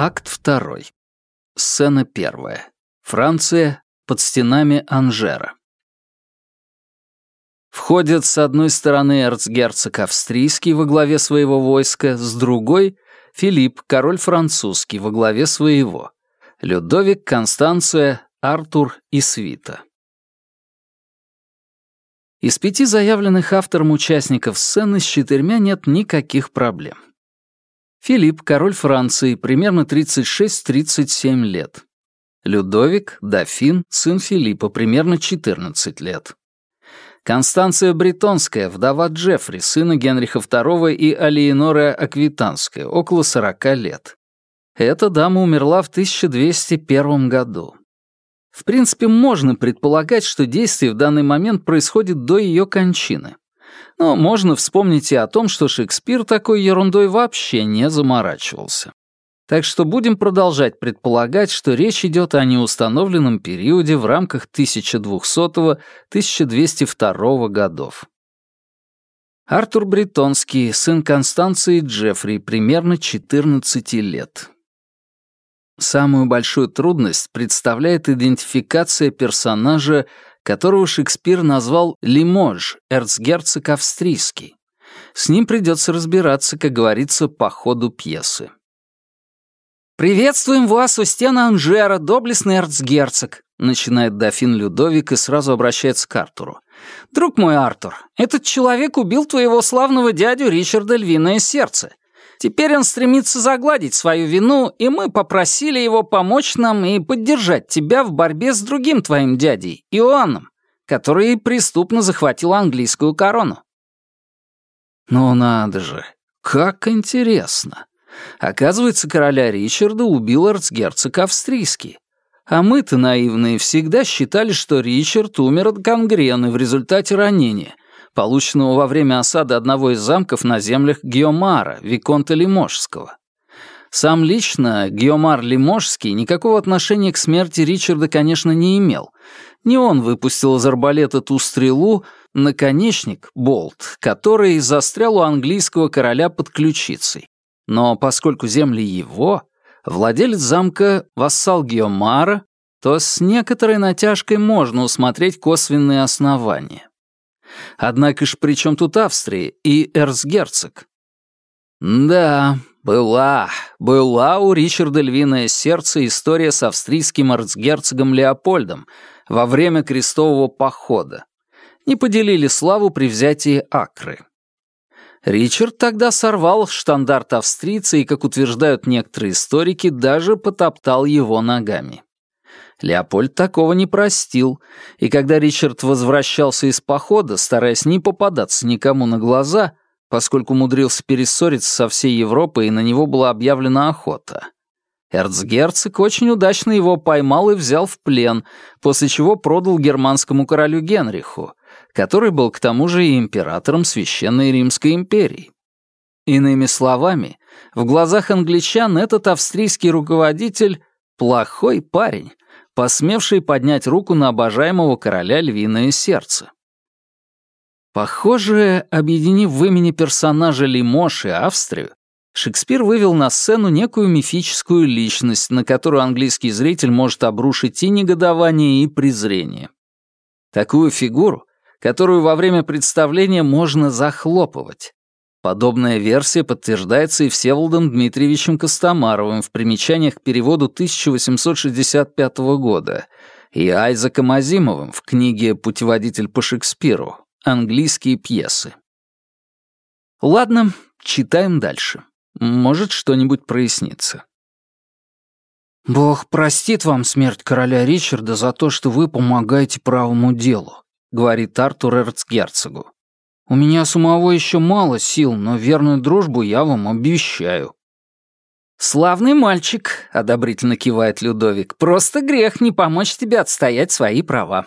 Акт второй. Сцена первая. Франция под стенами Анжера. Входят с одной стороны эрцгерцог австрийский во главе своего войска, с другой — Филипп, король французский, во главе своего, Людовик, Констанция, Артур и Свита. Из пяти заявленных автором участников сцены с четырьмя нет никаких проблем. Филипп, король Франции, примерно 36-37 лет. Людовик, дофин, сын Филиппа, примерно 14 лет. Констанция Бретонская, вдова Джеффри, сына Генриха II и Алиенора Аквитанская, около 40 лет. Эта дама умерла в 1201 году. В принципе, можно предполагать, что действие в данный момент происходит до ее кончины. Но можно вспомнить и о том, что Шекспир такой ерундой вообще не заморачивался. Так что будем продолжать предполагать, что речь идет о неустановленном периоде в рамках 1200-1202 годов. Артур Бретонский, сын Констанции Джеффри, примерно 14 лет. Самую большую трудность представляет идентификация персонажа, которого Шекспир назвал Лимож, эрцгерцог австрийский. С ним придется разбираться, как говорится, по ходу пьесы. «Приветствуем вас у стен Анжера, доблестный эрцгерцог», начинает дофин Людовик и сразу обращается к Артуру. «Друг мой, Артур, этот человек убил твоего славного дядю Ричарда Львиное Сердце. Теперь он стремится загладить свою вину, и мы попросили его помочь нам и поддержать тебя в борьбе с другим твоим дядей, Иоанном, который преступно захватил английскую корону». «Ну надо же, как интересно!» Оказывается, короля Ричарда убил эрцгерцог австрийский. А мы-то, наивные, всегда считали, что Ричард умер от гангрены в результате ранения, полученного во время осады одного из замков на землях Геомара, Виконта Лиможского. Сам лично Геомар Лиможский никакого отношения к смерти Ричарда, конечно, не имел. Не он выпустил из арбалета ту стрелу, наконечник, болт, который застрял у английского короля под ключицей. Но поскольку земли его, владелец замка — вассал Геомара, то с некоторой натяжкой можно усмотреть косвенные основания. Однако ж при чем тут Австрия и эрцгерцог? Да, была, была у Ричарда львиное сердце история с австрийским эрцгерцогом Леопольдом во время крестового похода. Не поделили славу при взятии Акры. Ричард тогда сорвал штандарт австрийца и, как утверждают некоторые историки, даже потоптал его ногами. Леопольд такого не простил, и когда Ричард возвращался из похода, стараясь не попадаться никому на глаза, поскольку умудрился перессориться со всей Европой и на него была объявлена охота, эрцгерцог очень удачно его поймал и взял в плен, после чего продал германскому королю Генриху, который был к тому же и императором Священной Римской империи. Иными словами, в глазах англичан этот австрийский руководитель — плохой парень, посмевший поднять руку на обожаемого короля львиное сердце. Похоже, объединив в имени персонажа Лимош и Австрию, Шекспир вывел на сцену некую мифическую личность, на которую английский зритель может обрушить и негодование, и презрение. Такую фигуру которую во время представления можно захлопывать. Подобная версия подтверждается и Всеволодом Дмитриевичем Костомаровым в примечаниях к переводу 1865 года и Айзеком Азимовым в книге «Путеводитель по Шекспиру. Английские пьесы». Ладно, читаем дальше. Может, что-нибудь прояснится. «Бог простит вам смерть короля Ричарда за то, что вы помогаете правому делу. — говорит Артур эрцгерцогу. «У меня самого еще мало сил, но верную дружбу я вам обещаю». «Славный мальчик», — одобрительно кивает Людовик. «Просто грех не помочь тебе отстоять свои права».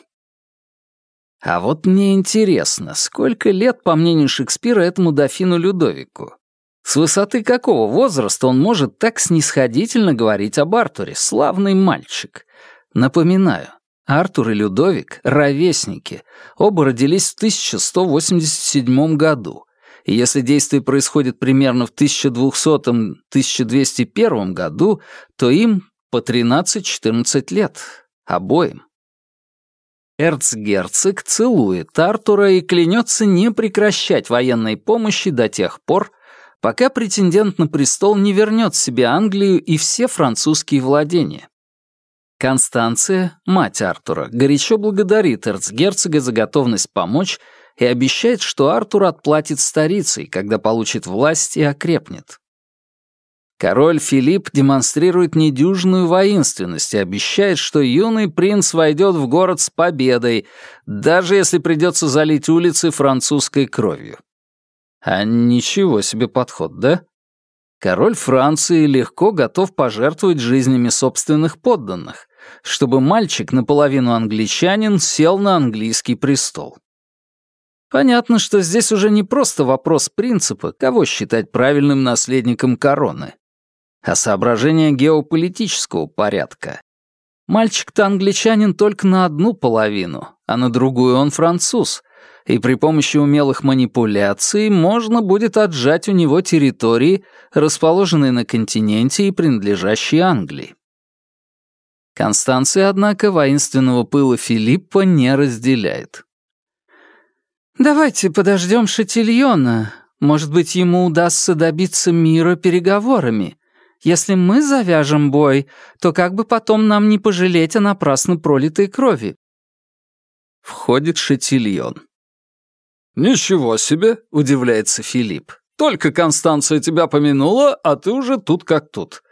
А вот мне интересно, сколько лет, по мнению Шекспира, этому дофину Людовику? С высоты какого возраста он может так снисходительно говорить об Артуре, славный мальчик? Напоминаю, Артур и Людовик — ровесники, оба родились в 1187 году, И если действие происходит примерно в 1200-1201 году, то им по 13-14 лет. Обоим. Эрцгерцог целует Артура и клянется не прекращать военной помощи до тех пор, пока претендент на престол не вернет себе Англию и все французские владения. Констанция, мать Артура, горячо благодарит эрцгерцога за готовность помочь и обещает, что Артур отплатит старицей, когда получит власть и окрепнет. Король Филипп демонстрирует недюжную воинственность и обещает, что юный принц войдет в город с победой, даже если придется залить улицы французской кровью. А ничего себе подход, да? Король Франции легко готов пожертвовать жизнями собственных подданных, чтобы мальчик, наполовину англичанин, сел на английский престол. Понятно, что здесь уже не просто вопрос принципа, кого считать правильным наследником короны а соображения геополитического порядка. Мальчик-то англичанин только на одну половину, а на другую он француз, и при помощи умелых манипуляций можно будет отжать у него территории, расположенные на континенте и принадлежащие Англии. Констанция, однако, воинственного пыла Филиппа не разделяет. «Давайте подождем Шатильона. Может быть, ему удастся добиться мира переговорами», если мы завяжем бой, то как бы потом нам не пожалеть о напрасно пролитой крови?» Входит Шатильон. «Ничего себе!» — удивляется Филипп. «Только Констанция тебя помянула, а ты уже тут как тут.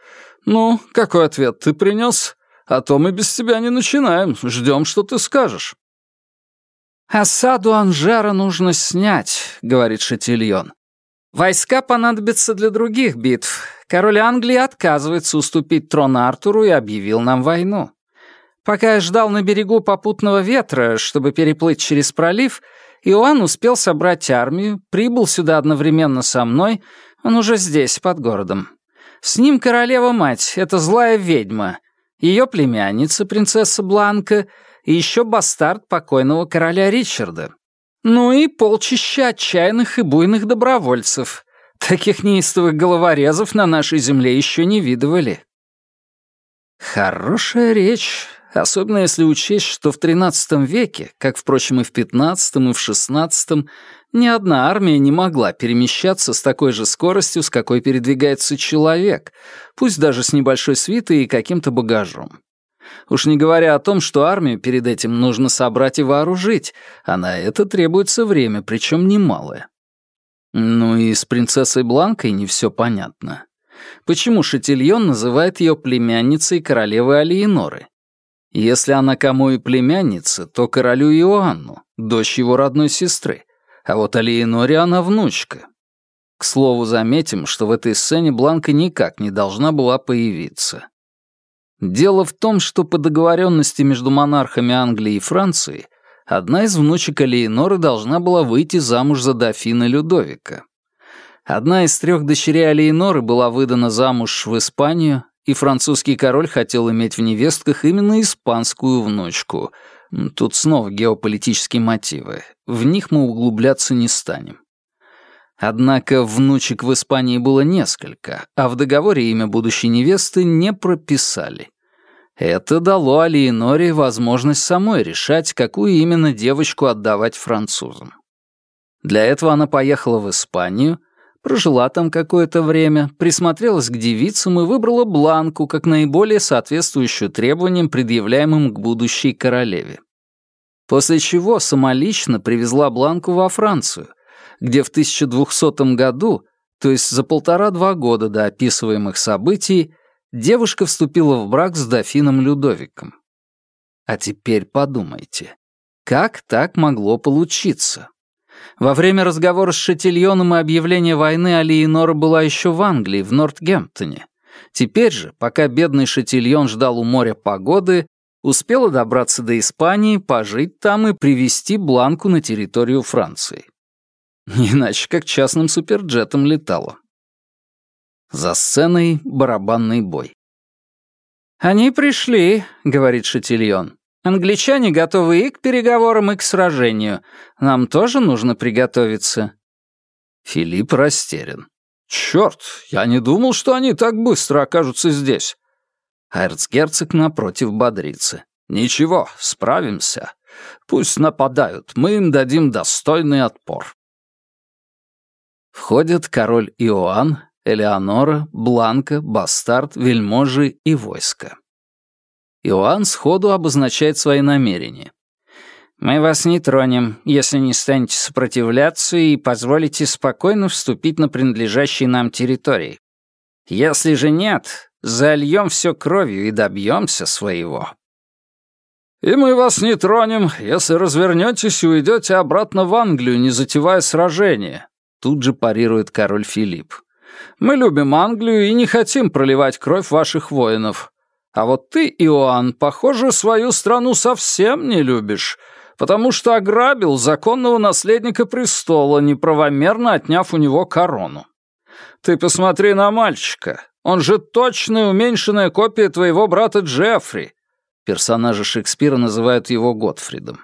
Ну, какой ответ ты принес? А то мы без тебя не начинаем, ждем, что ты скажешь». «Осаду Анжера нужно снять», — говорит Шатильон. Войска понадобятся для других битв. Король Англии отказывается уступить трон Артуру и объявил нам войну. Пока я ждал на берегу попутного ветра, чтобы переплыть через пролив, Иоанн успел собрать армию, прибыл сюда одновременно со мной, он уже здесь, под городом. С ним королева-мать, это злая ведьма, ее племянница, принцесса Бланка, и еще бастард покойного короля Ричарда. Ну и полчища отчаянных и буйных добровольцев. Таких неистовых головорезов на нашей земле еще не видывали. Хорошая речь, особенно если учесть, что в XIII веке, как, впрочем, и в XV и в XVI, ни одна армия не могла перемещаться с такой же скоростью, с какой передвигается человек, пусть даже с небольшой свитой и каким-то багажом. Уж не говоря о том, что армию перед этим нужно собрать и вооружить, а на это требуется время, причем немалое. Ну и с принцессой Бланкой не все понятно. Почему Шатильон называет ее племянницей королевы Алиеноры? Если она кому и племянница, то королю Иоанну, дочь его родной сестры, а вот Алиеноре она внучка. К слову, заметим, что в этой сцене Бланка никак не должна была появиться. Дело в том, что по договоренности между монархами Англии и Франции одна из внучек Алиеноры должна была выйти замуж за дофина Людовика. Одна из трех дочерей Алиеноры была выдана замуж в Испанию, и французский король хотел иметь в невестках именно испанскую внучку. Тут снова геополитические мотивы. В них мы углубляться не станем. Однако внучек в Испании было несколько, а в договоре имя будущей невесты не прописали. Это дало Алиеноре возможность самой решать, какую именно девочку отдавать французам. Для этого она поехала в Испанию, прожила там какое-то время, присмотрелась к девицам и выбрала Бланку как наиболее соответствующую требованиям, предъявляемым к будущей королеве. После чего самолично привезла Бланку во Францию, где в 1200 году, то есть за полтора-два года до описываемых событий, девушка вступила в брак с дофином Людовиком. А теперь подумайте, как так могло получиться? Во время разговора с Шатильоном и объявления войны Алиенора была еще в Англии, в Нортгемптоне. Теперь же, пока бедный Шатильон ждал у моря погоды, успела добраться до Испании, пожить там и привести Бланку на территорию Франции. Не иначе, как частным суперджетом летала. За сценой барабанный бой. «Они пришли», — говорит Шатильон. «Англичане готовы и к переговорам, и к сражению. Нам тоже нужно приготовиться». Филипп растерян. «Черт, я не думал, что они так быстро окажутся здесь». Эрцгерцог напротив бодрится. «Ничего, справимся. Пусть нападают, мы им дадим достойный отпор». Входят король Иоанн, Элеонора, Бланка, Бастард, Вельможи и войско. Иоанн сходу обозначает свои намерения. «Мы вас не тронем, если не станете сопротивляться и позволите спокойно вступить на принадлежащие нам территории. Если же нет, зальем все кровью и добьемся своего». «И мы вас не тронем, если развернетесь и уйдете обратно в Англию, не затевая сражение», тут же парирует король Филипп. «Мы любим Англию и не хотим проливать кровь ваших воинов. А вот ты, Иоанн, похоже, свою страну совсем не любишь, потому что ограбил законного наследника престола, неправомерно отняв у него корону. Ты посмотри на мальчика. Он же точная уменьшенная копия твоего брата Джеффри. Персонажи Шекспира называют его Готфридом.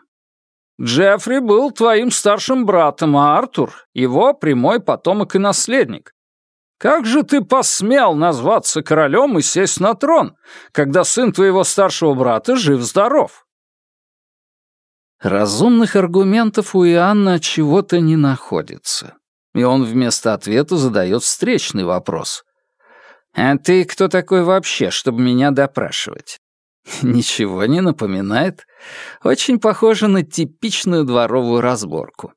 Джеффри был твоим старшим братом, а Артур — его прямой потомок и наследник. Как же ты посмел назваться королем и сесть на трон, когда сын твоего старшего брата жив-здоров? Разумных аргументов у Иоанна чего-то не находится. И он вместо ответа задает встречный вопрос. «А ты кто такой вообще, чтобы меня допрашивать?» Ничего не напоминает. Очень похоже на типичную дворовую разборку.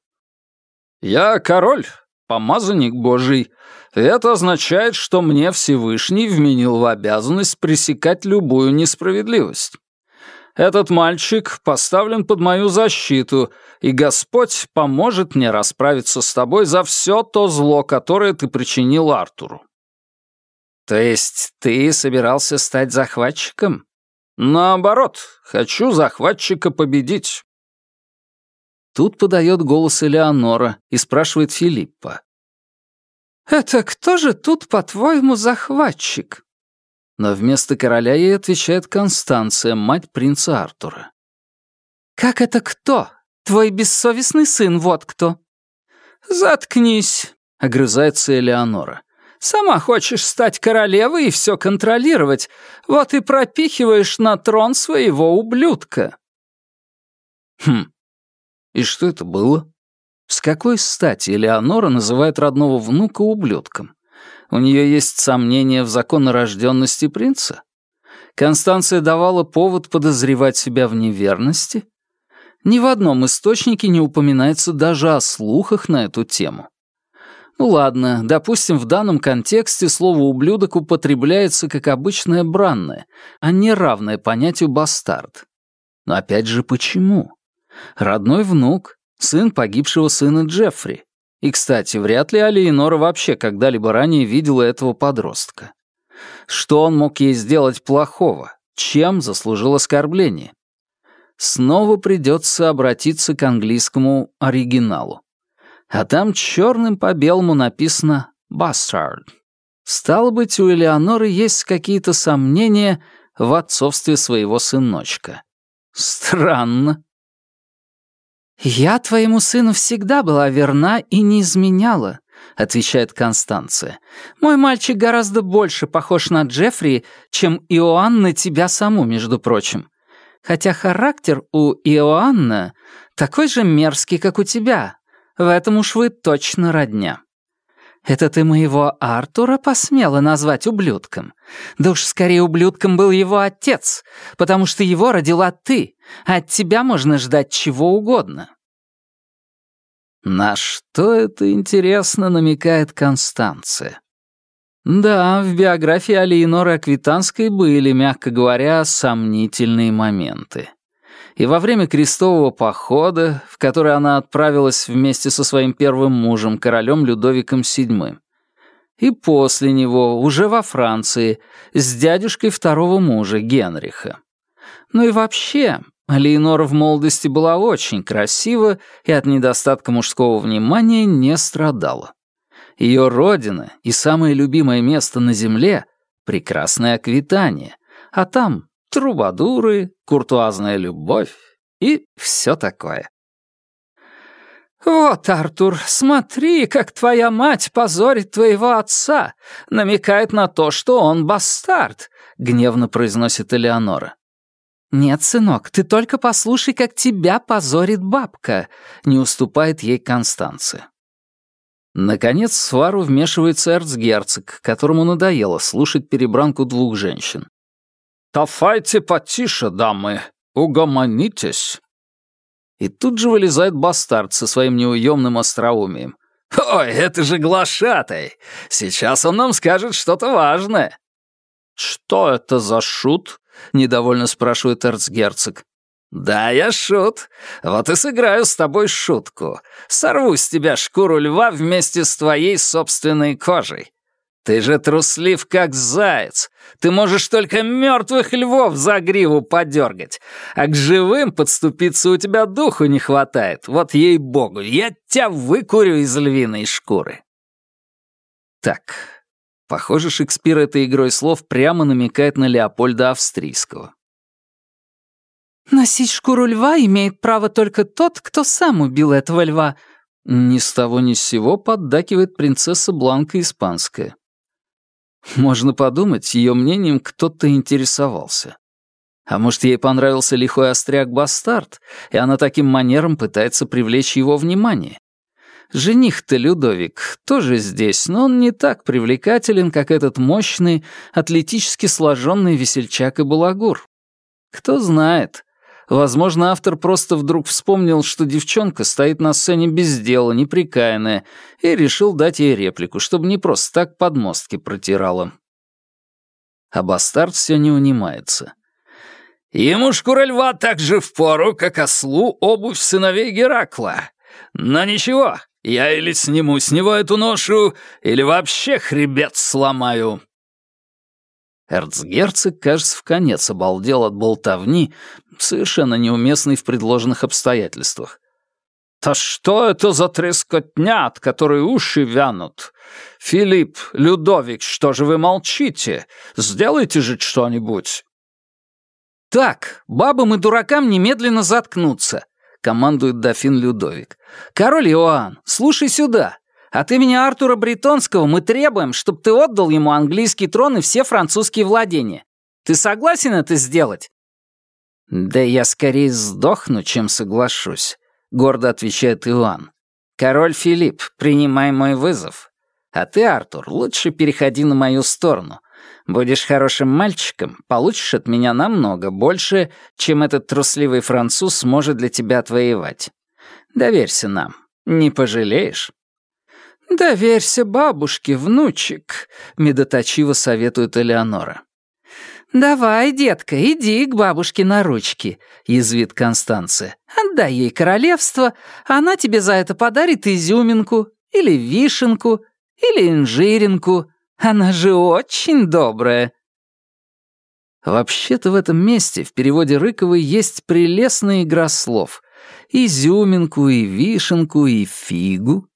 «Я король, помазанник божий. Это означает, что мне Всевышний вменил в обязанность пресекать любую несправедливость. Этот мальчик поставлен под мою защиту, и Господь поможет мне расправиться с тобой за все то зло, которое ты причинил Артуру». «То есть ты собирался стать захватчиком?» «Наоборот, хочу захватчика победить». Тут подает голос Элеонора и спрашивает Филиппа. «Это кто же тут, по-твоему, захватчик?» но вместо короля ей отвечает Констанция, мать принца Артура. «Как это кто? Твой бессовестный сын, вот кто!» «Заткнись!» — огрызается Элеонора. «Сама хочешь стать королевой и все контролировать, вот и пропихиваешь на трон своего ублюдка!» «Хм, и что это было? С какой стати Элеонора называет родного внука ублюдком? У нее есть сомнения в законорожденности принца? Констанция давала повод подозревать себя в неверности? Ни в одном источнике не упоминается даже о слухах на эту тему. Ну ладно, допустим, в данном контексте слово «ублюдок» употребляется как обычное бранное, а не равное понятию «бастард». Но опять же, почему? Родной внук, сын погибшего сына Джеффри. И, кстати, вряд ли Алиенора вообще когда-либо ранее видела этого подростка. Что он мог ей сделать плохого? Чем заслужил оскорбление? Снова придется обратиться к английскому оригиналу. А там черным по белому написано «Bastard». Стало быть, у Элеоноры есть какие-то сомнения в отцовстве своего сыночка. Странно. «Я твоему сыну всегда была верна и не изменяла», — отвечает Констанция. «Мой мальчик гораздо больше похож на Джеффри, чем Иоанн на тебя саму, между прочим. Хотя характер у Иоанна такой же мерзкий, как у тебя. В этом уж вы точно родня». «Это ты моего Артура посмела назвать ублюдком? Да уж скорее ублюдком был его отец, потому что его родила ты, а от тебя можно ждать чего угодно». На что это, интересно, намекает Констанция? Да, в биографии Алиеноры Аквитанской были, мягко говоря, сомнительные моменты и во время крестового похода, в который она отправилась вместе со своим первым мужем, королем Людовиком VII, и после него, уже во Франции, с дядюшкой второго мужа, Генриха. Ну и вообще, Леонора в молодости была очень красива и от недостатка мужского внимания не страдала. Ее родина и самое любимое место на земле — прекрасное Аквитания, а там трубадуры, куртуазная любовь и все такое. «Вот, Артур, смотри, как твоя мать позорит твоего отца, намекает на то, что он бастард», — гневно произносит Элеонора. «Нет, сынок, ты только послушай, как тебя позорит бабка», — не уступает ей Констанция. Наконец в свару вмешивается эрцгерцог, которому надоело слушать перебранку двух женщин. «Тафайте потише, дамы, угомонитесь», и тут же вылезает бастард со своим неуемным остроумием. «Ой, это же глашатай! Сейчас он нам скажет что-то важное!» «Что это за шут?» — недовольно спрашивает эрцгерцог. «Да, я шут. Вот и сыграю с тобой шутку. Сорву с тебя шкуру льва вместе с твоей собственной кожей. Ты же труслив, как заяц. Ты можешь только мертвых львов за гриву подергать. А к живым подступиться у тебя духу не хватает. Вот ей-богу, я тебя выкурю из львиной шкуры. Так, похоже, Шекспир этой игрой слов прямо намекает на Леопольда Австрийского. «Носить шкуру льва имеет право только тот, кто сам убил этого льва», ни с того ни с сего поддакивает принцесса Бланка Испанская. Можно подумать, ее мнением кто-то интересовался. А может, ей понравился лихой остряк-бастард, и она таким манером пытается привлечь его внимание. Жених-то Людовик тоже здесь, но он не так привлекателен, как этот мощный, атлетически сложенный весельчак и балагур. Кто знает, Возможно, автор просто вдруг вспомнил, что девчонка стоит на сцене без дела, неприкаянная, и решил дать ей реплику, чтобы не просто так подмостки протирала. А бастард все не унимается. «Ему шкура льва так же впору, как ослу обувь сыновей Геракла. Но ничего, я или сниму с него эту ношу, или вообще хребет сломаю». Эрцгерцог, кажется, в конец обалдел от болтовни, совершенно неуместной в предложенных обстоятельствах. «Да что это за трескотня, от которой уши вянут? Филипп, Людовик, что же вы молчите? Сделайте же что-нибудь!» «Так, бабам и дуракам немедленно заткнуться», — командует дофин Людовик. «Король Иоанн, слушай сюда. От имени Артура Бретонского мы требуем, чтобы ты отдал ему английский трон и все французские владения. Ты согласен это сделать?» «Да я скорее сдохну, чем соглашусь», — гордо отвечает Иоанн. «Король Филипп, принимай мой вызов. А ты, Артур, лучше переходи на мою сторону. Будешь хорошим мальчиком, получишь от меня намного больше, чем этот трусливый француз сможет для тебя отвоевать. Доверься нам, не пожалеешь». «Доверься бабушке, внучек», — медоточиво советует Элеонора. «Давай, детка, иди к бабушке на ручки», — язвит Констанция. «Отдай ей королевство, она тебе за это подарит изюминку, или вишенку, или инжиринку. Она же очень добрая». Вообще-то в этом месте в переводе Рыковой есть прелестная игра слов. Изюминку и вишенку и фигу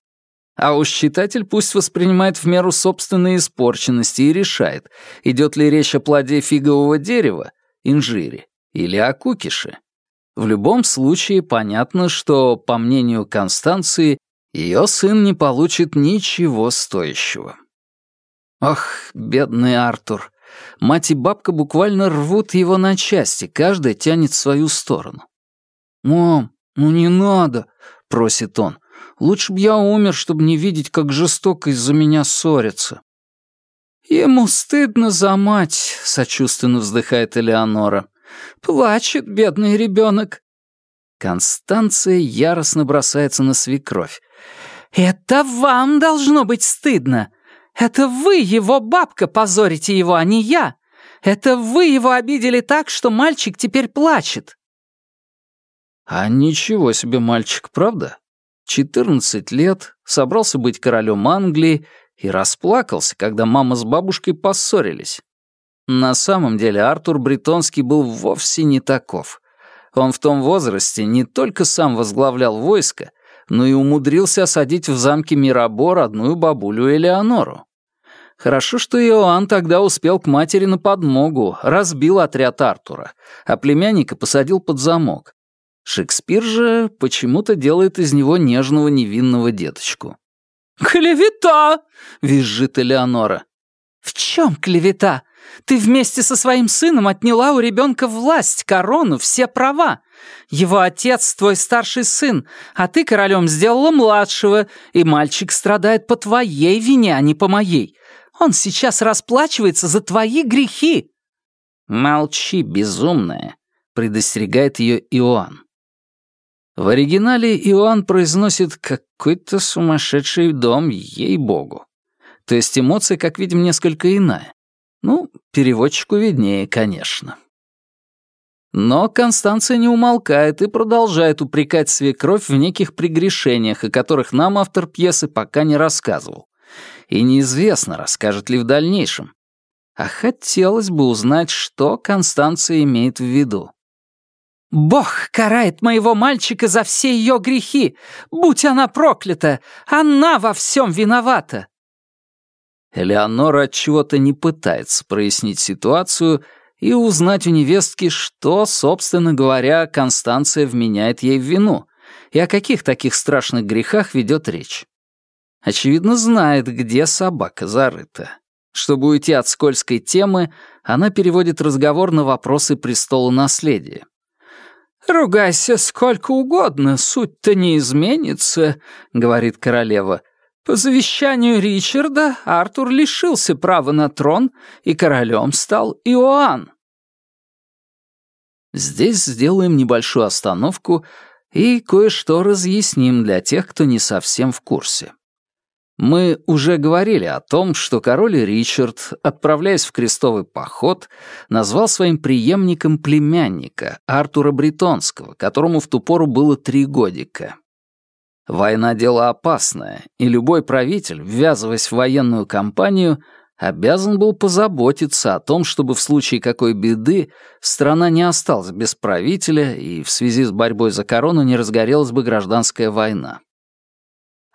а уж читатель пусть воспринимает в меру собственной испорченности и решает, идет ли речь о плоде фигового дерева, инжире, или о кукише. В любом случае понятно, что, по мнению Констанции, ее сын не получит ничего стоящего. Ох, бедный Артур. Мать и бабка буквально рвут его на части, каждая тянет в свою сторону. «Мам, ну не надо», — просит он. Лучше б я умер, чтобы не видеть, как жестоко из-за меня ссорятся». «Ему стыдно за мать», — сочувственно вздыхает Элеонора. «Плачет бедный ребенок». Констанция яростно бросается на свекровь. «Это вам должно быть стыдно! Это вы, его бабка, позорите его, а не я! Это вы его обидели так, что мальчик теперь плачет!» «А ничего себе мальчик, правда?» 14 лет, собрался быть королем Англии и расплакался, когда мама с бабушкой поссорились. На самом деле Артур Бретонский был вовсе не таков. Он в том возрасте не только сам возглавлял войско, но и умудрился осадить в замке Мирабо родную бабулю Элеонору. Хорошо, что Иоанн тогда успел к матери на подмогу, разбил отряд Артура, а племянника посадил под замок. Шекспир же почему-то делает из него нежного невинного деточку. «Клевета!» — визжит Элеонора. «В чем клевета? Ты вместе со своим сыном отняла у ребенка власть, корону, все права. Его отец — твой старший сын, а ты королем сделала младшего, и мальчик страдает по твоей вине, а не по моей. Он сейчас расплачивается за твои грехи». «Молчи, безумная», — предостерегает ее Иоанн. В оригинале Иоанн произносит «какой-то сумасшедший дом, ей-богу». То есть эмоция, как видим, несколько иная. Ну, переводчику виднее, конечно. Но Констанция не умолкает и продолжает упрекать свекровь в неких прегрешениях, о которых нам автор пьесы пока не рассказывал. И неизвестно, расскажет ли в дальнейшем. А хотелось бы узнать, что Констанция имеет в виду. «Бог карает моего мальчика за все ее грехи! Будь она проклята! Она во всем виновата!» Элеонора от чего-то не пытается прояснить ситуацию и узнать у невестки, что, собственно говоря, Констанция вменяет ей в вину и о каких таких страшных грехах ведет речь. Очевидно, знает, где собака зарыта. Чтобы уйти от скользкой темы, она переводит разговор на вопросы престола наследия. «Ругайся сколько угодно, суть-то не изменится», — говорит королева. «По завещанию Ричарда Артур лишился права на трон, и королем стал Иоанн». Здесь сделаем небольшую остановку и кое-что разъясним для тех, кто не совсем в курсе. Мы уже говорили о том, что король Ричард, отправляясь в крестовый поход, назвал своим преемником племянника, Артура Бретонского, которому в ту пору было три годика. Война — дело опасное, и любой правитель, ввязываясь в военную кампанию, обязан был позаботиться о том, чтобы в случае какой беды страна не осталась без правителя и в связи с борьбой за корону не разгорелась бы гражданская война.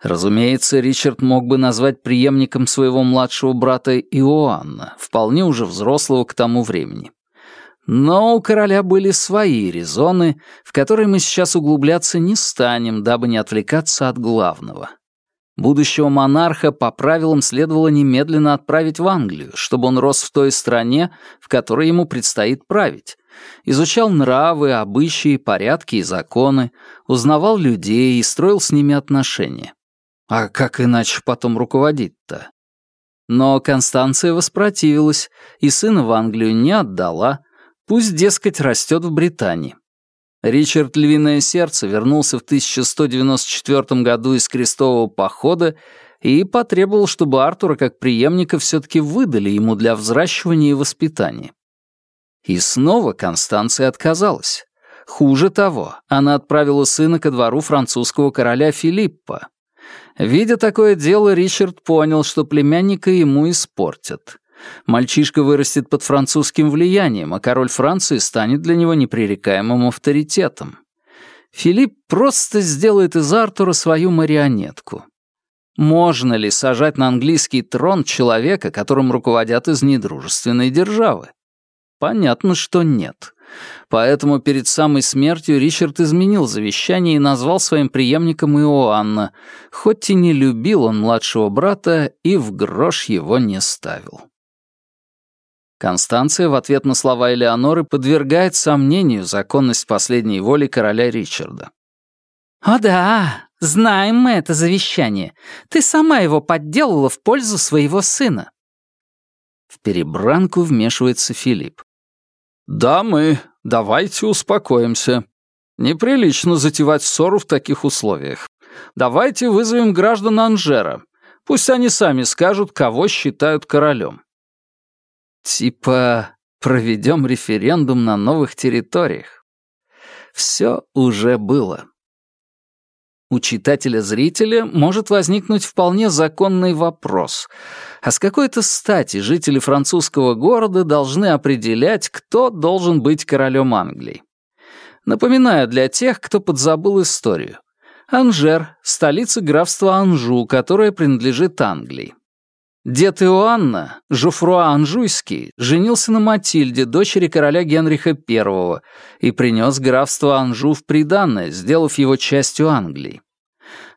Разумеется, Ричард мог бы назвать преемником своего младшего брата Иоанна, вполне уже взрослого к тому времени. Но у короля были свои резоны, в которые мы сейчас углубляться не станем, дабы не отвлекаться от главного. Будущего монарха по правилам следовало немедленно отправить в Англию, чтобы он рос в той стране, в которой ему предстоит править. Изучал нравы, обычаи, порядки и законы, узнавал людей и строил с ними отношения. А как иначе потом руководить-то? Но Констанция воспротивилась и сына в Англию не отдала, пусть, дескать, растет в Британии. Ричард Львиное Сердце вернулся в 1194 году из крестового похода и потребовал, чтобы Артура как преемника все-таки выдали ему для взращивания и воспитания. И снова Констанция отказалась. Хуже того, она отправила сына ко двору французского короля Филиппа, Видя такое дело, Ричард понял, что племянника ему испортят. Мальчишка вырастет под французским влиянием, а король Франции станет для него непререкаемым авторитетом. Филипп просто сделает из Артура свою марионетку. Можно ли сажать на английский трон человека, которым руководят из недружественной державы? Понятно, что нет. Поэтому перед самой смертью Ричард изменил завещание и назвал своим преемником Иоанна, хоть и не любил он младшего брата и в грош его не ставил. Констанция в ответ на слова Элеоноры подвергает сомнению законность последней воли короля Ричарда. «О да, знаем мы это завещание. Ты сама его подделала в пользу своего сына». В перебранку вмешивается Филипп. «Да, мы. Давайте успокоимся. Неприлично затевать ссору в таких условиях. Давайте вызовем граждан Анжера. Пусть они сами скажут, кого считают королем». Типа проведем референдум на новых территориях. Все уже было. У читателя-зрителя может возникнуть вполне законный вопрос. А с какой-то стати жители французского города должны определять, кто должен быть королем Англии? Напоминаю для тех, кто подзабыл историю. Анжер — столица графства Анжу, которая принадлежит Англии. Дед Иоанна, Жуфруа Анжуйский, женился на Матильде, дочери короля Генриха I, и принес графство Анжу в приданное, сделав его частью Англии.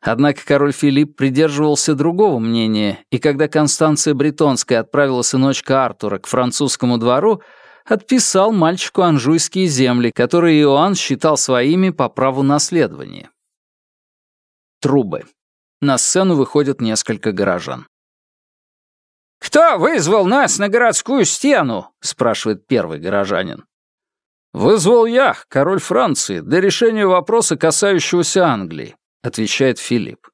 Однако король Филипп придерживался другого мнения, и когда Констанция Бретонская отправила сыночка Артура к французскому двору, отписал мальчику анжуйские земли, которые Иоанн считал своими по праву наследования. Трубы. На сцену выходят несколько горожан. «Кто вызвал нас на городскую стену?» — спрашивает первый горожанин. «Вызвал я, король Франции, для решения вопроса, касающегося Англии», — отвечает Филипп.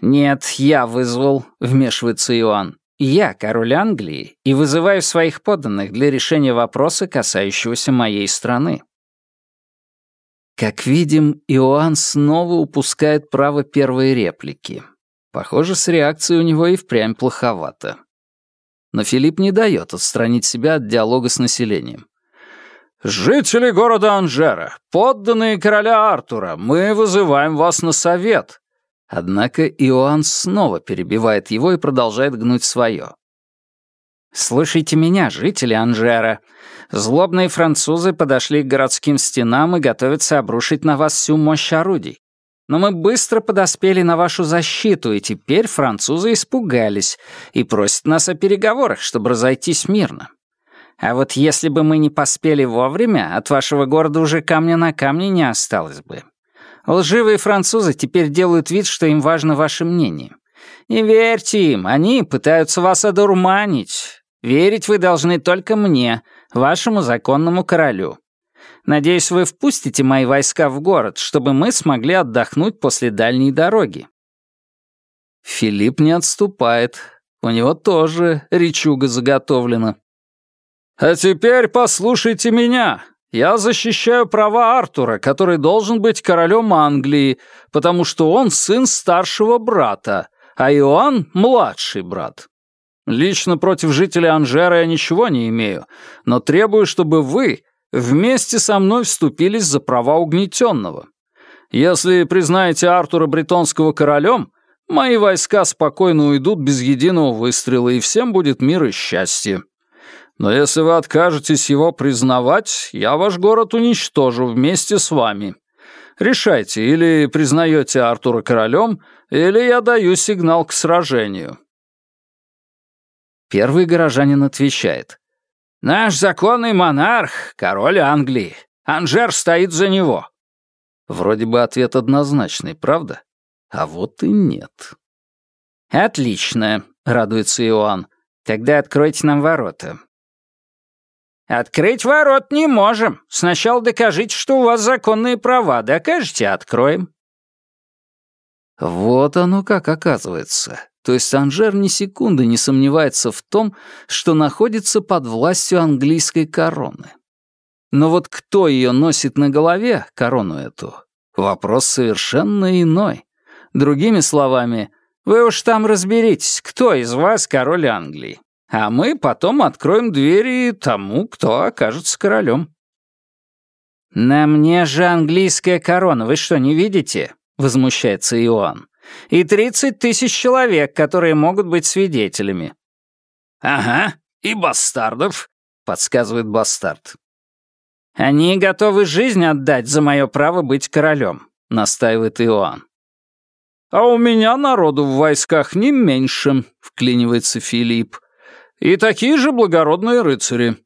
«Нет, я вызвал», — вмешивается Иоанн. «Я король Англии и вызываю своих подданных для решения вопроса, касающегося моей страны». Как видим, Иоанн снова упускает право первой реплики. Похоже, с реакцией у него и впрямь плоховато. Но Филипп не дает отстранить себя от диалога с населением. «Жители города Анжера, подданные короля Артура, мы вызываем вас на совет». Однако Иоанн снова перебивает его и продолжает гнуть свое. «Слушайте меня, жители Анжера. Злобные французы подошли к городским стенам и готовятся обрушить на вас всю мощь орудий. Но мы быстро подоспели на вашу защиту, и теперь французы испугались и просят нас о переговорах, чтобы разойтись мирно. А вот если бы мы не поспели вовремя, от вашего города уже камня на камне не осталось бы. Лживые французы теперь делают вид, что им важно ваше мнение. Не верьте им, они пытаются вас одурманить. Верить вы должны только мне, вашему законному королю. Надеюсь, вы впустите мои войска в город, чтобы мы смогли отдохнуть после дальней дороги». Филипп не отступает. У него тоже речуга заготовлена. «А теперь послушайте меня. Я защищаю права Артура, который должен быть королем Англии, потому что он сын старшего брата, а Иоанн — младший брат. Лично против жителей Анжера я ничего не имею, но требую, чтобы вы вместе со мной вступились за права угнетенного. Если признаете Артура Бретонского королем, мои войска спокойно уйдут без единого выстрела, и всем будет мир и счастье. Но если вы откажетесь его признавать, я ваш город уничтожу вместе с вами. Решайте, или признаете Артура королем, или я даю сигнал к сражению». Первый горожанин отвечает. Наш законный монарх — король Англии. Анжер стоит за него». Вроде бы ответ однозначный, правда? А вот и нет. «Отлично», — радуется Иоанн. «Тогда откройте нам ворота». «Открыть ворот не можем. Сначала докажите, что у вас законные права. Докажете — откроем». Вот оно как оказывается. То есть Анжер ни секунды не сомневается в том, что находится под властью английской короны. Но вот кто ее носит на голове, корону эту, вопрос совершенно иной. Другими словами, вы уж там разберитесь, кто из вас король Англии. А мы потом откроем двери тому, кто окажется королем. «На мне же английская корона, вы что, не видите?» — возмущается Иоанн и 30 тысяч человек, которые могут быть свидетелями». «Ага, и бастардов», — подсказывает бастард. «Они готовы жизнь отдать за мое право быть королем», — настаивает Иоанн. «А у меня народу в войсках не меньше», — вклинивается Филипп. «И такие же благородные рыцари».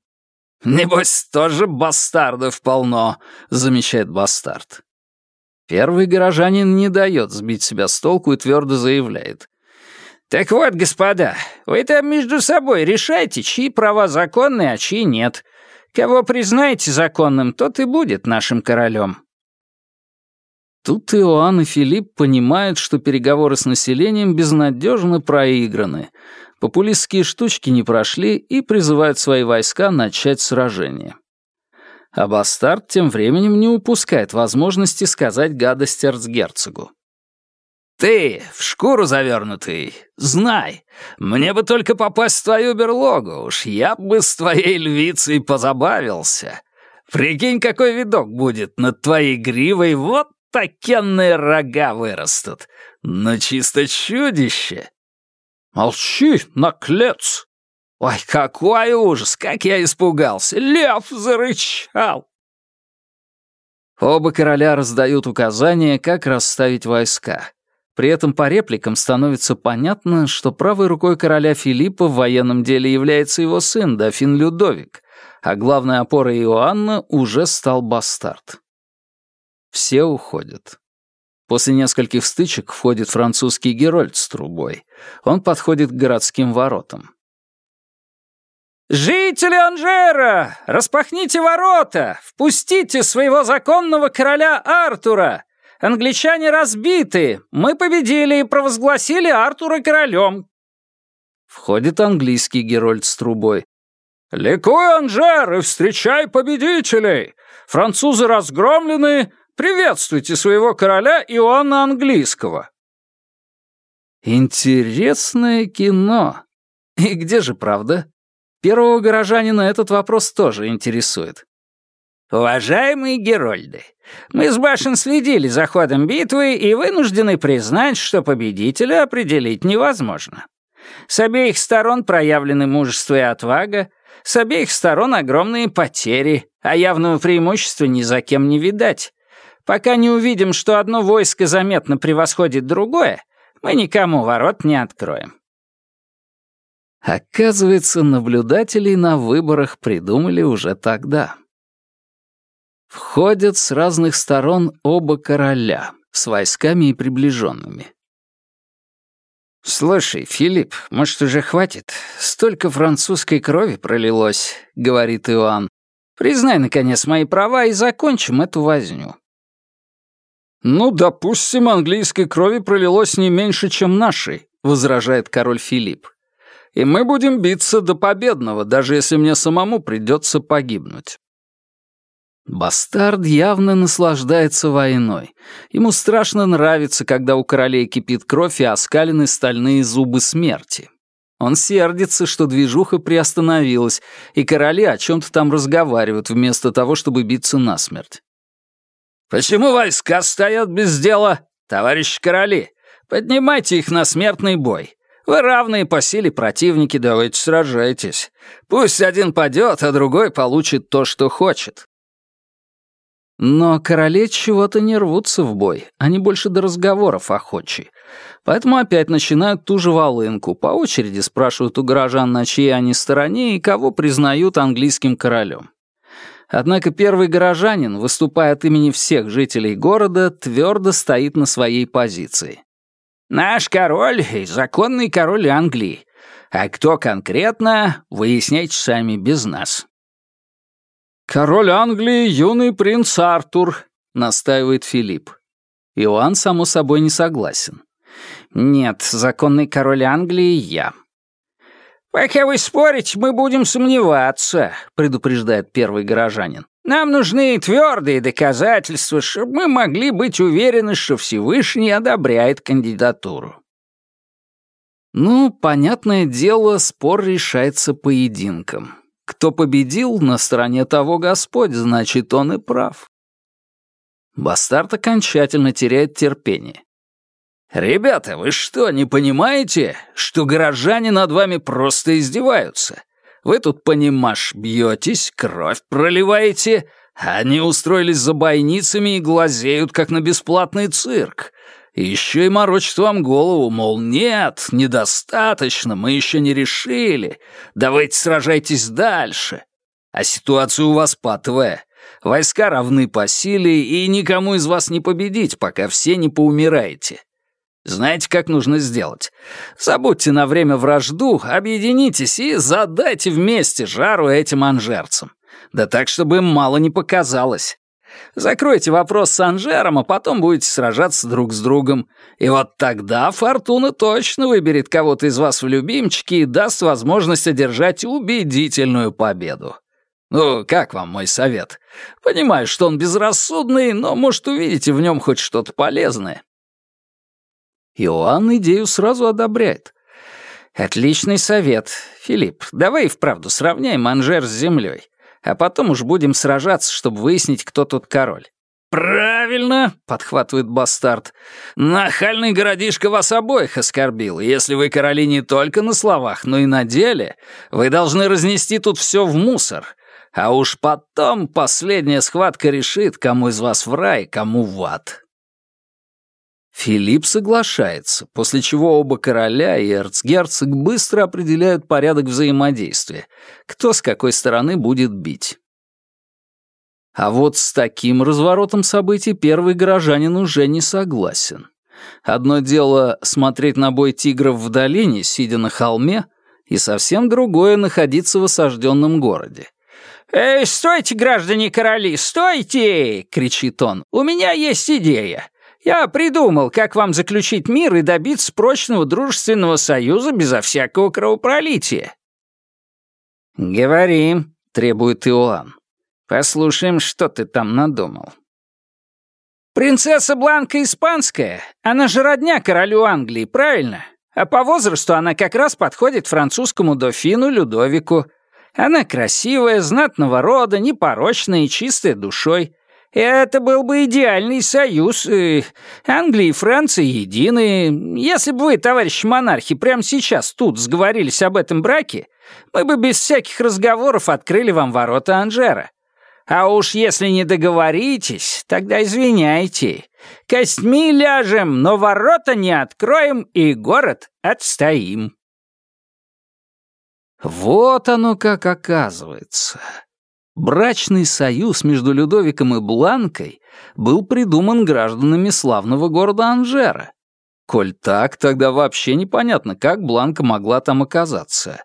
«Небось, тоже бастардов полно», — замечает бастард. Первый горожанин не дает сбить себя с толку и твердо заявляет. «Так вот, господа, вы там между собой решайте, чьи права законные, а чьи нет. Кого признаете законным, тот и будет нашим королем». Тут Иоанн и Филипп понимают, что переговоры с населением безнадежно проиграны. Популистские штучки не прошли и призывают свои войска начать сражение. А бастард тем временем не упускает возможности сказать гадость эрцгерцогу. «Ты, в шкуру завернутый, знай, мне бы только попасть в твою берлогу, уж я бы с твоей львицей позабавился. Прикинь, какой видок будет над твоей гривой, вот такенные рога вырастут. Ну, чисто чудище!» «Молчи, наклец!» «Ой, какой ужас! Как я испугался! Лев зарычал!» Оба короля раздают указания, как расставить войска. При этом по репликам становится понятно, что правой рукой короля Филиппа в военном деле является его сын, дофин Людовик, а главной опорой Иоанна уже стал бастард. Все уходят. После нескольких стычек входит французский Герольд с трубой. Он подходит к городским воротам. «Жители Анжера, распахните ворота! Впустите своего законного короля Артура! Англичане разбиты! Мы победили и провозгласили Артура королем!» Входит английский Герольд с трубой. «Ликуй, Анжер, и встречай победителей! Французы разгромлены, приветствуйте своего короля Иоанна Английского!» Интересное кино. И где же правда? Первого горожанина этот вопрос тоже интересует. «Уважаемые Герольды, мы с башен следили за ходом битвы и вынуждены признать, что победителя определить невозможно. С обеих сторон проявлены мужество и отвага, с обеих сторон огромные потери, а явного преимущества ни за кем не видать. Пока не увидим, что одно войско заметно превосходит другое, мы никому ворот не откроем. Оказывается, наблюдателей на выборах придумали уже тогда. Входят с разных сторон оба короля, с войсками и приближенными. «Слушай, Филипп, может, уже хватит? Столько французской крови пролилось», — говорит Иоанн. «Признай, наконец, мои права и закончим эту возню». «Ну, допустим, английской крови пролилось не меньше, чем нашей», — возражает король Филипп и мы будем биться до победного, даже если мне самому придется погибнуть». Бастард явно наслаждается войной. Ему страшно нравится, когда у королей кипит кровь и оскалены стальные зубы смерти. Он сердится, что движуха приостановилась, и короли о чем-то там разговаривают, вместо того, чтобы биться насмерть. «Почему войска стоят без дела? Товарищи короли, поднимайте их на смертный бой. Вы равные по силе противники, давайте сражайтесь. Пусть один падет, а другой получит то, что хочет». Но короли чего-то не рвутся в бой, они больше до разговоров охочи. Поэтому опять начинают ту же волынку, по очереди спрашивают у горожан, на чьей они стороне и кого признают английским королем. Однако первый горожанин, выступая от имени всех жителей города, твердо стоит на своей позиции. Наш король — законный король Англии. А кто конкретно, выясняйте сами без нас». «Король Англии — юный принц Артур», — настаивает Филипп. Иоанн, само собой, не согласен. «Нет, законный король Англии — я». «Пока вы спорите, мы будем сомневаться», — предупреждает первый горожанин. Нам нужны твердые доказательства, чтобы мы могли быть уверены, что Всевышний одобряет кандидатуру. Ну, понятное дело, спор решается поединком. Кто победил, на стороне того Господь, значит, он и прав. Бастард окончательно теряет терпение. «Ребята, вы что, не понимаете, что горожане над вами просто издеваются? Вы тут, понимашь, бьетесь, кровь проливаете, они устроились за бойницами и глазеют, как на бесплатный цирк. еще и морочат вам голову, мол, нет, недостаточно, мы еще не решили. Давайте сражайтесь дальше. А ситуация у вас патовая. Войска равны по силе, и никому из вас не победить, пока все не поумираете. Знаете, как нужно сделать? Забудьте на время вражду, объединитесь и задайте вместе жару этим анжерцам. Да так, чтобы им мало не показалось. Закройте вопрос с Анжером, а потом будете сражаться друг с другом. И вот тогда Фортуна точно выберет кого-то из вас в любимчики и даст возможность одержать убедительную победу. Ну, как вам мой совет? Понимаю, что он безрассудный, но, может, увидите в нем хоть что-то полезное. Иоанн идею сразу одобряет. «Отличный совет. Филипп, давай и вправду сравняем Анжер с землей, а потом уж будем сражаться, чтобы выяснить, кто тут король. правильно», — подхватывает бастард. «Нахальный городишко вас обоих оскорбил, и если вы короли не только на словах, но и на деле, вы должны разнести тут все в мусор. А уж потом последняя схватка решит, кому из вас в рай, кому в ад». Филипп соглашается, после чего оба короля и эрцгерцог быстро определяют порядок взаимодействия, кто с какой стороны будет бить. А вот с таким разворотом событий первый горожанин уже не согласен. Одно дело смотреть на бой тигров в долине, сидя на холме, и совсем другое — находиться в осажденном городе. «Эй, стойте, граждане короли, стойте!» — кричит он. «У меня есть идея. Я придумал, как вам заключить мир и добиться прочного дружественного союза безо всякого кровопролития». «Говори», — требует Иоанн. «Послушаем, что ты там надумал». «Принцесса Бланка Испанская, она же родня королю Англии, правильно? А по возрасту она как раз подходит французскому дофину Людовику. Она красивая, знатного рода, непорочная и чистая душой. Это был бы идеальный союз. Э, Англия и Франция едины. Если бы вы, товарищи монархи, прямо сейчас тут сговорились об этом браке, мы бы без всяких разговоров открыли вам ворота Анжера. А уж если не договоритесь, тогда извиняйте. Костьми ляжем, но ворота не откроем и город отстоим. Вот оно как оказывается. Брачный союз между Людовиком и Бланкой был придуман гражданами славного города Анжера. Коль так, тогда вообще непонятно, как Бланка могла там оказаться.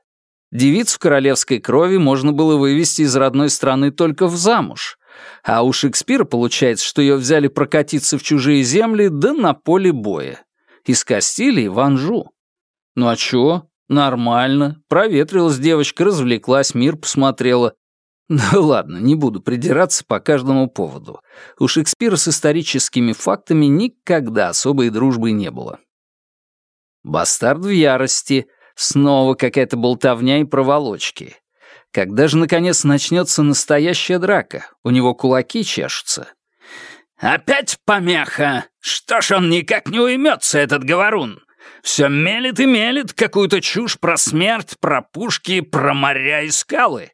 Девицу королевской крови можно было вывести из родной страны только в замуж. А у Шекспира получается, что ее взяли прокатиться в чужие земли, да на поле боя. Из Кастилии в Анжу. Ну а чё? Нормально. Проветрилась девочка, развлеклась, мир посмотрела. Ну ладно, не буду придираться по каждому поводу. У Шекспира с историческими фактами никогда особой дружбы не было. Бастард в ярости. Снова какая-то болтовня и проволочки. Когда же, наконец, начнется настоящая драка? У него кулаки чешутся. «Опять помеха! Что ж он никак не уймется, этот говорун? Все мелет и мелет какую-то чушь про смерть, про пушки, про моря и скалы.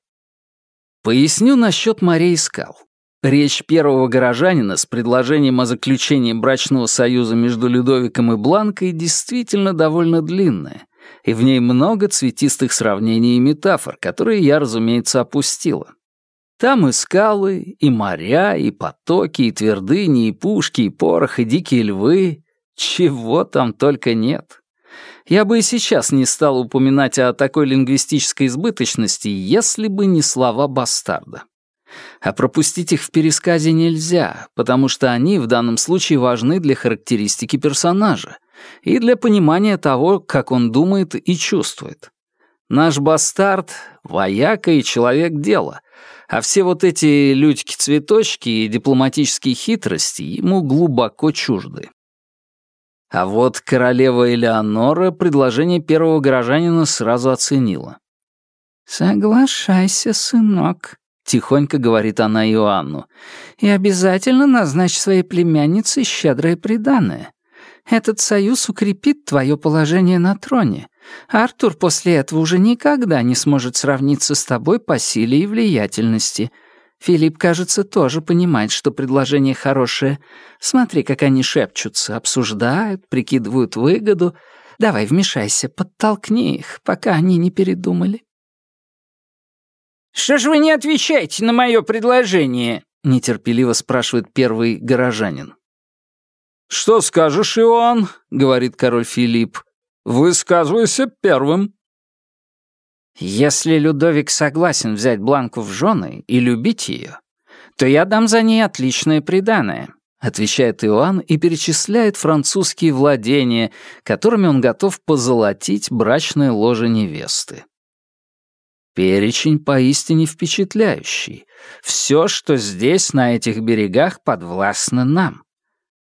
Поясню насчет морей скал. Речь первого горожанина с предложением о заключении брачного союза между Людовиком и Бланкой действительно довольно длинная, и в ней много цветистых сравнений и метафор, которые я, разумеется, опустила. Там и скалы, и моря, и потоки, и твердыни, и пушки, и порох, и дикие львы. Чего там только нет я бы и сейчас не стал упоминать о такой лингвистической избыточности, если бы не слова бастарда. А пропустить их в пересказе нельзя, потому что они в данном случае важны для характеристики персонажа и для понимания того, как он думает и чувствует. Наш бастард — вояка и человек дела, а все вот эти людьки-цветочки и дипломатические хитрости ему глубоко чужды. А вот королева Элеонора предложение первого горожанина сразу оценила. «Соглашайся, сынок», — тихонько говорит она Иоанну, «и обязательно назначь своей племяннице щедрое приданое. Этот союз укрепит твое положение на троне. Артур после этого уже никогда не сможет сравниться с тобой по силе и влиятельности. Филипп, кажется, тоже понимает, что предложение хорошее. Смотри, как они шепчутся, обсуждают, прикидывают выгоду. Давай, вмешайся, подтолкни их, пока они не передумали. «Что ж вы не отвечаете на мое предложение?» — нетерпеливо спрашивает первый горожанин. «Что скажешь, Иоанн?» — говорит король Филипп. «Высказывайся первым». Если Людовик согласен взять Бланку в жены и любить ее, то я дам за ней отличное приданое, отвечает Иоанн и перечисляет французские владения, которыми он готов позолотить брачное ложе невесты. Перечень поистине впечатляющий. Все, что здесь, на этих берегах, подвластно нам.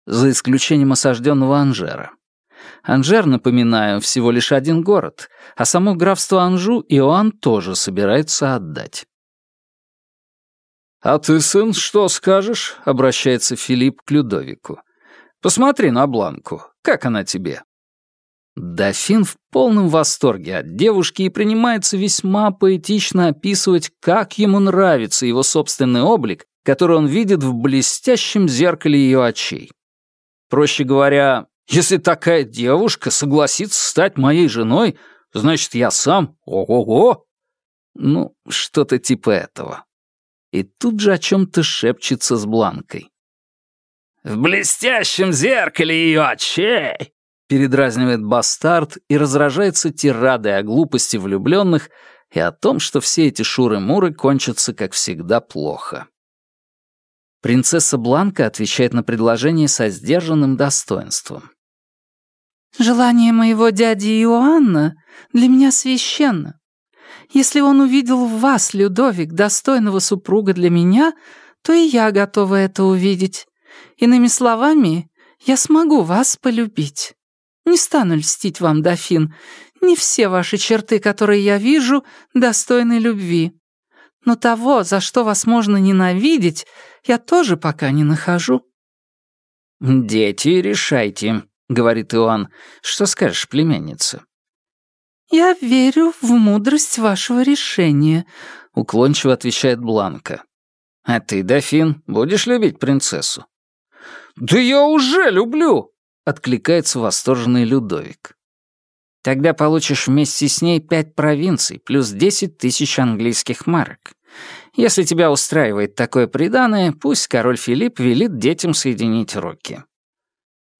За исключением осажденного Анжера. Анжер, напоминаю, всего лишь один город, а само графство Анжу Иоанн тоже собирается отдать. «А ты, сын, что скажешь?» — обращается Филипп к Людовику. «Посмотри на Бланку. Как она тебе?» Дофин в полном восторге от девушки и принимается весьма поэтично описывать, как ему нравится его собственный облик, который он видит в блестящем зеркале ее очей. Проще говоря, если такая девушка согласится стать моей женой, значит, я сам ого-го. Ну, что-то типа этого. И тут же о чем-то шепчется с Бланкой. «В блестящем зеркале ее очей!» Передразнивает бастард и разражается тирадой о глупости влюбленных и о том, что все эти шуры-муры кончатся, как всегда, плохо. Принцесса Бланка отвечает на предложение со сдержанным достоинством. «Желание моего дяди Иоанна для меня священно. Если он увидел в вас, Людовик, достойного супруга для меня, то и я готова это увидеть. Иными словами, я смогу вас полюбить. Не стану льстить вам, дофин. Не все ваши черты, которые я вижу, достойны любви. Но того, за что вас можно ненавидеть, я тоже пока не нахожу». «Дети, решайте», — говорит Иоанн. «Что скажешь, племянница?» «Я верю в мудрость вашего решения», — уклончиво отвечает Бланка. «А ты, дофин, будешь любить принцессу?» «Да я уже люблю!» — откликается восторженный Людовик. «Тогда получишь вместе с ней пять провинций плюс десять тысяч английских марок. Если тебя устраивает такое преданное, пусть король Филипп велит детям соединить руки».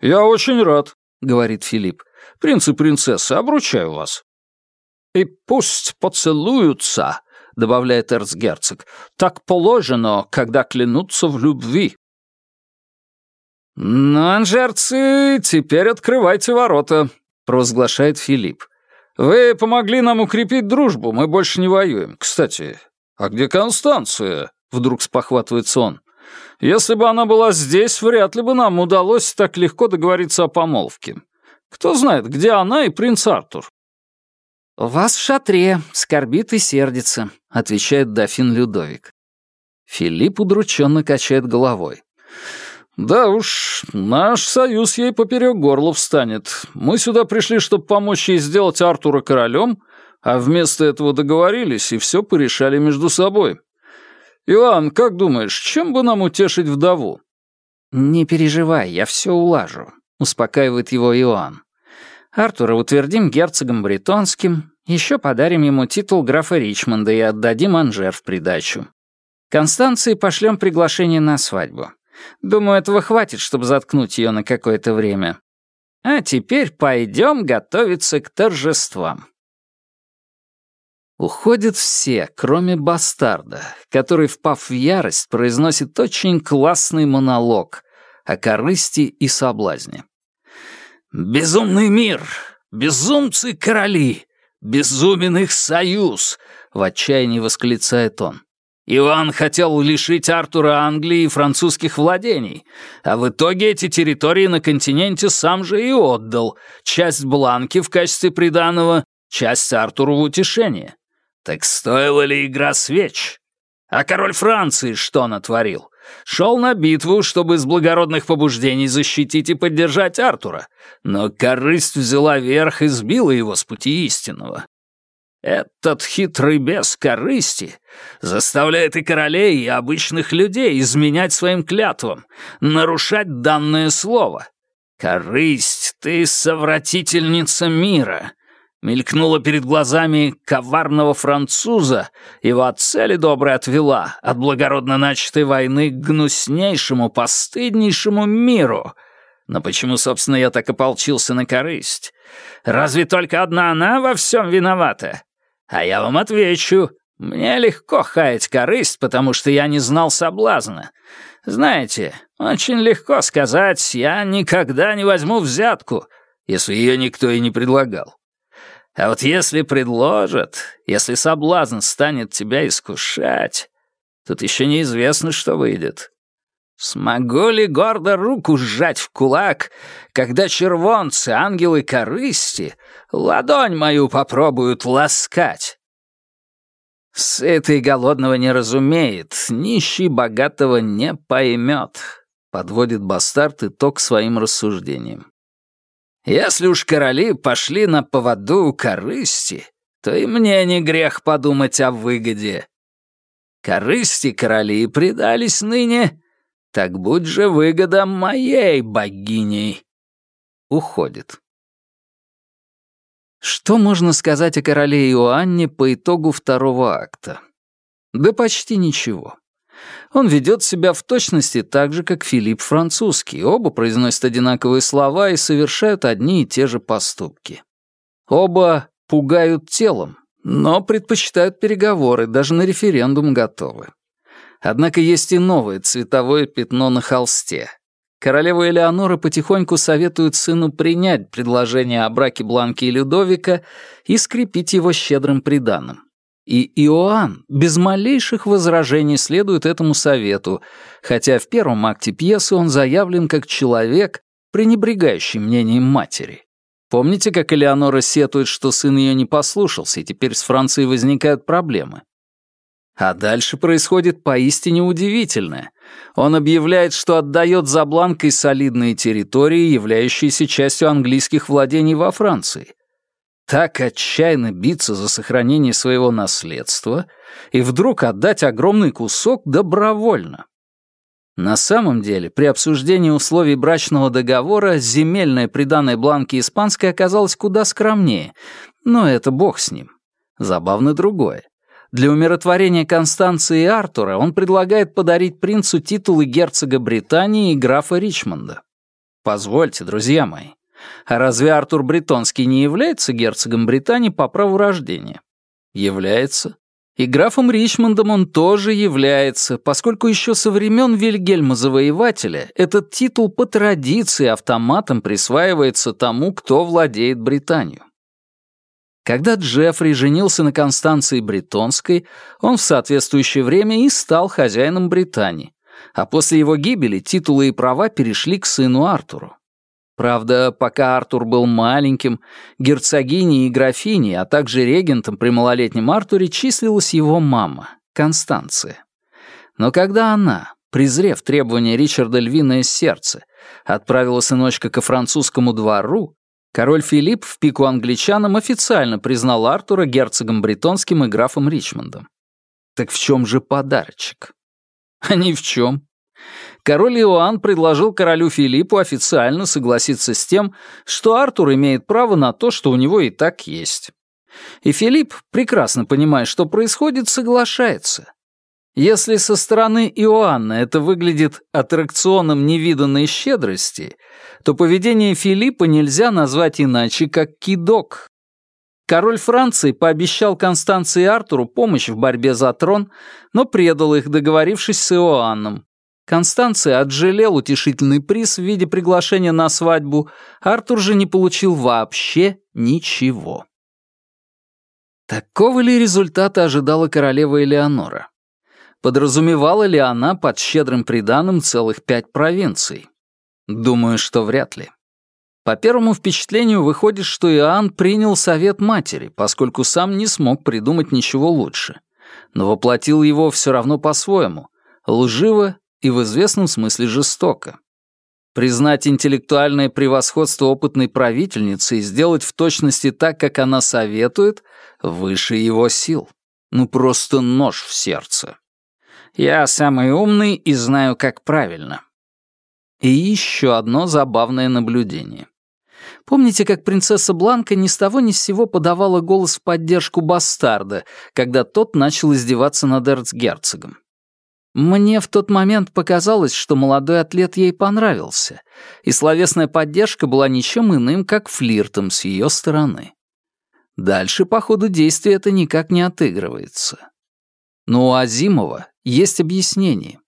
«Я очень рад», — говорит Филипп. «Принц и принцесса, обручаю вас». «И пусть поцелуются», — добавляет эрцгерцог. «Так положено, когда клянутся в любви». «Ну, анжерцы, теперь открывайте ворота», — провозглашает Филипп. «Вы помогли нам укрепить дружбу, мы больше не воюем. Кстати, а где Констанция?» — вдруг спохватывается он. «Если бы она была здесь, вряд ли бы нам удалось так легко договориться о помолвке. Кто знает, где она и принц Артур?» «У вас в шатре, скорбит и сердится», — отвечает дофин Людовик. Филипп удрученно качает головой. «Да уж, наш союз ей поперек горла встанет. Мы сюда пришли, чтобы помочь ей сделать Артура королем, а вместо этого договорились и все порешали между собой. Иван, как думаешь, чем бы нам утешить вдову?» «Не переживай, я все улажу», — успокаивает его Иоанн. «Артура утвердим герцогом бретонским, еще подарим ему титул графа Ричмонда и отдадим Анжер в придачу. Констанции пошлем приглашение на свадьбу. Думаю, этого хватит, чтобы заткнуть ее на какое-то время. А теперь пойдем готовиться к торжествам». Уходят все, кроме бастарда, который, впав в ярость, произносит очень классный монолог о корысти и соблазне. «Безумный мир! Безумцы-короли! Безумен их союз!» — в отчаянии восклицает он. Иоанн хотел лишить Артура Англии и французских владений, а в итоге эти территории на континенте сам же и отдал, часть Бланки в качестве приданого, часть Артуру в утешение. Так стоила ли игра свеч? А король Франции что натворил? Шел на битву, чтобы из благородных побуждений защитить и поддержать Артура, но корысть взяла верх и сбила его с пути истинного. Этот хитрый бес корысти заставляет и королей, и обычных людей изменять своим клятвам, нарушать данное слово. Корысть, ты совратительница мира мелькнула перед глазами коварного француза, его от цели доброй отвела, от благородно начатой войны к гнуснейшему, постыднейшему миру. Но почему, собственно, я так ополчился на корысть? Разве только одна она во всем виновата? А я вам отвечу, мне легко хаять корысть, потому что я не знал соблазна. Знаете, очень легко сказать, я никогда не возьму взятку, если ее никто и не предлагал. А вот если предложат, если соблазн станет тебя искушать, тут еще неизвестно, что выйдет. Смогу ли гордо руку сжать в кулак, когда червонцы, ангелы корысти, ладонь мою попробуют ласкать? Сытый голодного не разумеет, нищий богатого не поймет», — подводит бастард итог своим рассуждениям. «Если уж короли пошли на поводу корысти, то и мне не грех подумать о выгоде. Корысти короли предались ныне, так будь же выгода моей богиней». Уходит. Что можно сказать о короле Иоанне по итогу второго акта? Да почти ничего. Он ведет себя в точности так же, как Филипп Французский. Оба произносят одинаковые слова и совершают одни и те же поступки. Оба пугают телом, но предпочитают переговоры, даже на референдум готовы. Однако есть и новое цветовое пятно на холсте. Королева Элеонора потихоньку советует сыну принять предложение о браке Бланки и Людовика и скрепить его щедрым приданым. И Иоанн без малейших возражений следует этому совету, хотя в первом акте пьесы он заявлен как человек, пренебрегающий мнением матери. Помните, как Элеонора сетует, что сын ее не послушался, и теперь с Францией возникают проблемы? А дальше происходит поистине удивительное. Он объявляет, что отдает за Бланкой солидные территории, являющиеся частью английских владений во Франции. Так отчаянно биться за сохранение своего наследства и вдруг отдать огромный кусок добровольно. На самом деле, при обсуждении условий брачного договора земельное приданное Бланке испанской оказалось куда скромнее, но это бог с ним. Забавно другое. Для умиротворения Констанции и Артура он предлагает подарить принцу титулы герцога Британии и графа Ричмонда. Позвольте, друзья мои, а разве Артур Бретонский не является герцогом Британии по праву рождения? Является. И графом Ричмондом он тоже является, поскольку еще со времен Вильгельма Завоевателя этот титул по традиции автоматом присваивается тому, кто владеет Британию. Когда Джеффри женился на Констанции Бретонской, он в соответствующее время и стал хозяином Британии, а после его гибели титулы и права перешли к сыну Артуру. Правда, пока Артур был маленьким, герцогиней и графиней, а также регентом при малолетнем Артуре числилась его мама, Констанция. Но когда она, презрев требования Ричарда Львиное Сердце, отправила сыночка ко французскому двору, Король Филипп в пику англичанам официально признал Артура герцогом бретонским и графом Ричмондом. Так в чем же подарочек? А ни в чем. Король Иоанн предложил королю Филиппу официально согласиться с тем, что Артур имеет право на то, что у него и так есть. И Филипп, прекрасно понимая, что происходит, соглашается. Если со стороны Иоанна это выглядит аттракционом невиданной щедрости — то поведение Филиппа нельзя назвать иначе, как кидок. Король Франции пообещал Констанции и Артуру помощь в борьбе за трон, но предал их, договорившись с Иоанном. Констанция отжалел утешительный приз в виде приглашения на свадьбу, Артур же не получил вообще ничего. Такого ли результата ожидала королева Элеонора? Подразумевала ли она под щедрым приданым целых пять провинций? Думаю, что вряд ли. По первому впечатлению выходит, что Иоанн принял совет матери, поскольку сам не смог придумать ничего лучше. Но воплотил его все равно по-своему, лживо и в известном смысле жестоко. Признать интеллектуальное превосходство опытной правительницы и сделать в точности так, как она советует, выше его сил. Ну просто нож в сердце. Я самый умный и знаю, как правильно. И еще одно забавное наблюдение. Помните, как принцесса Бланка ни с того ни с сего подавала голос в поддержку бастарда, когда тот начал издеваться над эрцгерцогом? Мне в тот момент показалось, что молодой атлет ей понравился, и словесная поддержка была ничем иным, как флиртом с ее стороны. Дальше по ходу действия это никак не отыгрывается. Но у Азимова есть объяснение.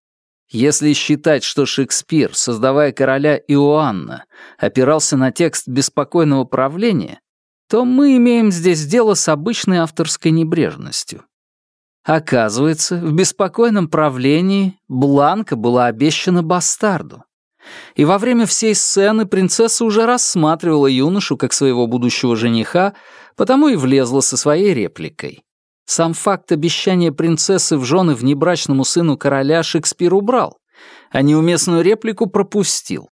Если считать, что Шекспир, создавая короля Иоанна, опирался на текст беспокойного правления, то мы имеем здесь дело с обычной авторской небрежностью. Оказывается, в беспокойном правлении Бланка была обещана бастарду. И во время всей сцены принцесса уже рассматривала юношу как своего будущего жениха, потому и влезла со своей репликой. Сам факт обещания принцессы в жены внебрачному сыну короля Шекспир убрал, а неуместную реплику пропустил.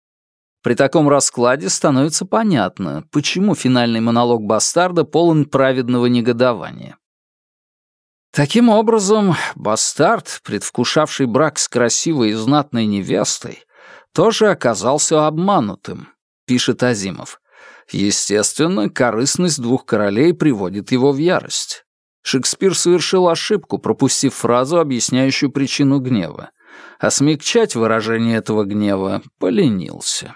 При таком раскладе становится понятно, почему финальный монолог бастарда полон праведного негодования. Таким образом, бастард, предвкушавший брак с красивой и знатной невестой, тоже оказался обманутым, пишет Азимов. Естественно, корыстность двух королей приводит его в ярость. Шекспир совершил ошибку, пропустив фразу, объясняющую причину гнева, а смягчать выражение этого гнева поленился.